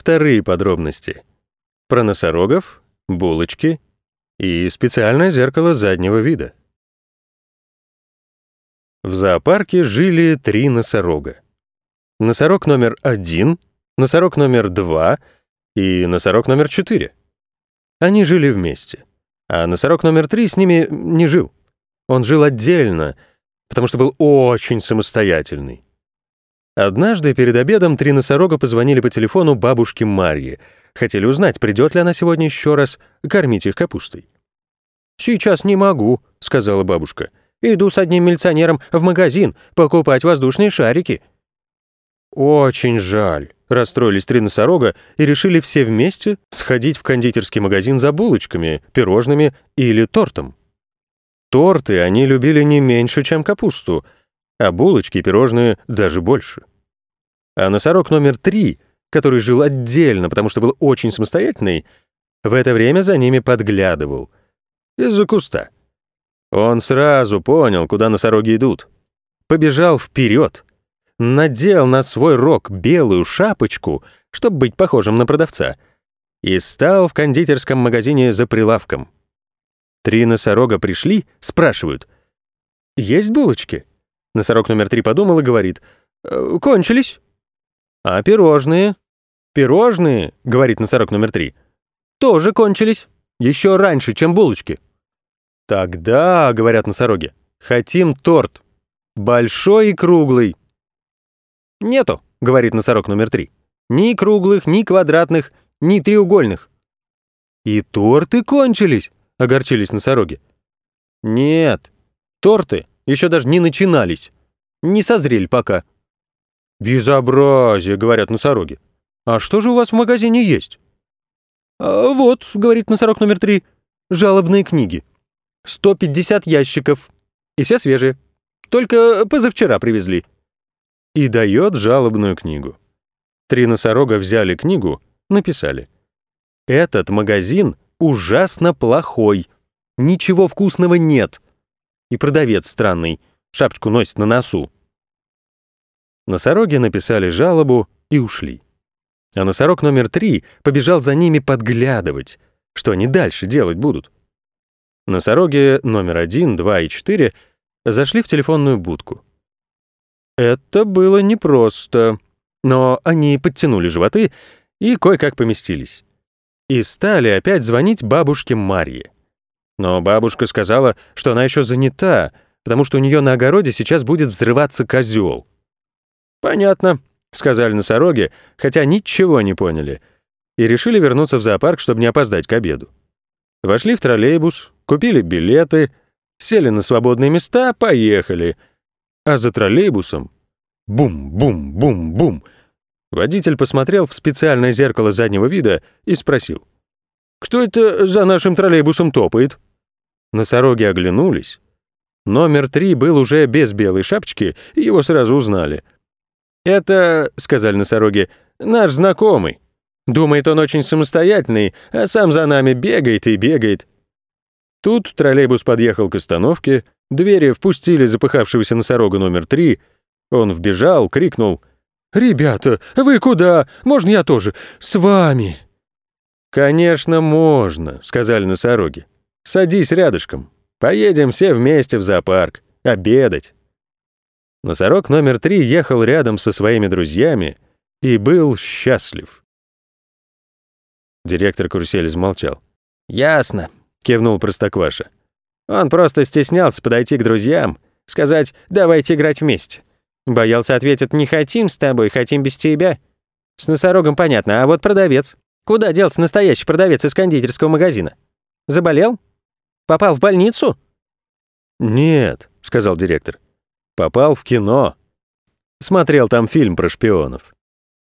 вторые подробности. Про носорогов, булочки и специальное зеркало заднего вида. В зоопарке жили три носорога. Носорог номер один, носорог номер два и носорог номер четыре. Они жили вместе, а носорог номер три с ними не жил. Он жил отдельно, потому что был очень самостоятельный. Однажды перед обедом три носорога позвонили по телефону бабушке Марье. Хотели узнать, придет ли она сегодня еще раз кормить их капустой. «Сейчас не могу», — сказала бабушка. «Иду с одним милиционером в магазин покупать воздушные шарики». «Очень жаль», — расстроились три носорога и решили все вместе сходить в кондитерский магазин за булочками, пирожными или тортом. Торты они любили не меньше, чем капусту, а булочки и пирожные даже больше. А носорог номер три, который жил отдельно, потому что был очень самостоятельный, в это время за ними подглядывал. Из-за куста. Он сразу понял, куда носороги идут. Побежал вперед, надел на свой рог белую шапочку, чтобы быть похожим на продавца, и стал в кондитерском магазине за прилавком. Три носорога пришли, спрашивают. «Есть булочки?» Носорог номер три подумал и говорит. «Э, «Кончились». «А пирожные?» «Пирожные», — говорит носорог номер три, «тоже кончились. Еще раньше, чем булочки». «Тогда», — говорят носороги, — «хотим торт. Большой и круглый». «Нету», — говорит носорог номер три. «Ни круглых, ни квадратных, ни треугольных». «И торты кончились», — огорчились носороги. «Нет, торты еще даже не начинались. Не созрели пока». «Безобразие», — говорят носороги. «А что же у вас в магазине есть?» а «Вот», — говорит носорог номер три, — «жалобные книги. 150 ящиков. И все свежие. Только позавчера привезли». И дает жалобную книгу. Три носорога взяли книгу, написали. «Этот магазин ужасно плохой. Ничего вкусного нет. И продавец странный, шапочку носит на носу. Носороги написали жалобу и ушли. А носорог номер три побежал за ними подглядывать, что они дальше делать будут. Носороги номер один, два и четыре зашли в телефонную будку. Это было непросто, но они подтянули животы и кое-как поместились. И стали опять звонить бабушке Марье. Но бабушка сказала, что она еще занята, потому что у нее на огороде сейчас будет взрываться козел. «Понятно», — сказали носороги, хотя ничего не поняли, и решили вернуться в зоопарк, чтобы не опоздать к обеду. Вошли в троллейбус, купили билеты, сели на свободные места, поехали. А за троллейбусом — бум-бум-бум-бум. Водитель посмотрел в специальное зеркало заднего вида и спросил. «Кто это за нашим троллейбусом топает?» Носороги оглянулись. Номер три был уже без белой шапочки, и его сразу узнали — «Это, — сказали носороги, — наш знакомый. Думает, он очень самостоятельный, а сам за нами бегает и бегает». Тут троллейбус подъехал к остановке, двери впустили запыхавшегося носорога номер три. Он вбежал, крикнул. «Ребята, вы куда? Можно я тоже? С вами?» «Конечно, можно», — сказали носороги. «Садись рядышком. Поедем все вместе в зоопарк. Обедать». Носорог номер три ехал рядом со своими друзьями и был счастлив. Директор карусели замолчал. «Ясно», — кивнул Простокваша. «Он просто стеснялся подойти к друзьям, сказать «давайте играть вместе». Боялся ответить «не хотим с тобой, хотим без тебя». С носорогом понятно, а вот продавец. Куда делся настоящий продавец из кондитерского магазина? Заболел? Попал в больницу?» «Нет», — сказал директор попал в кино. Смотрел там фильм про шпионов.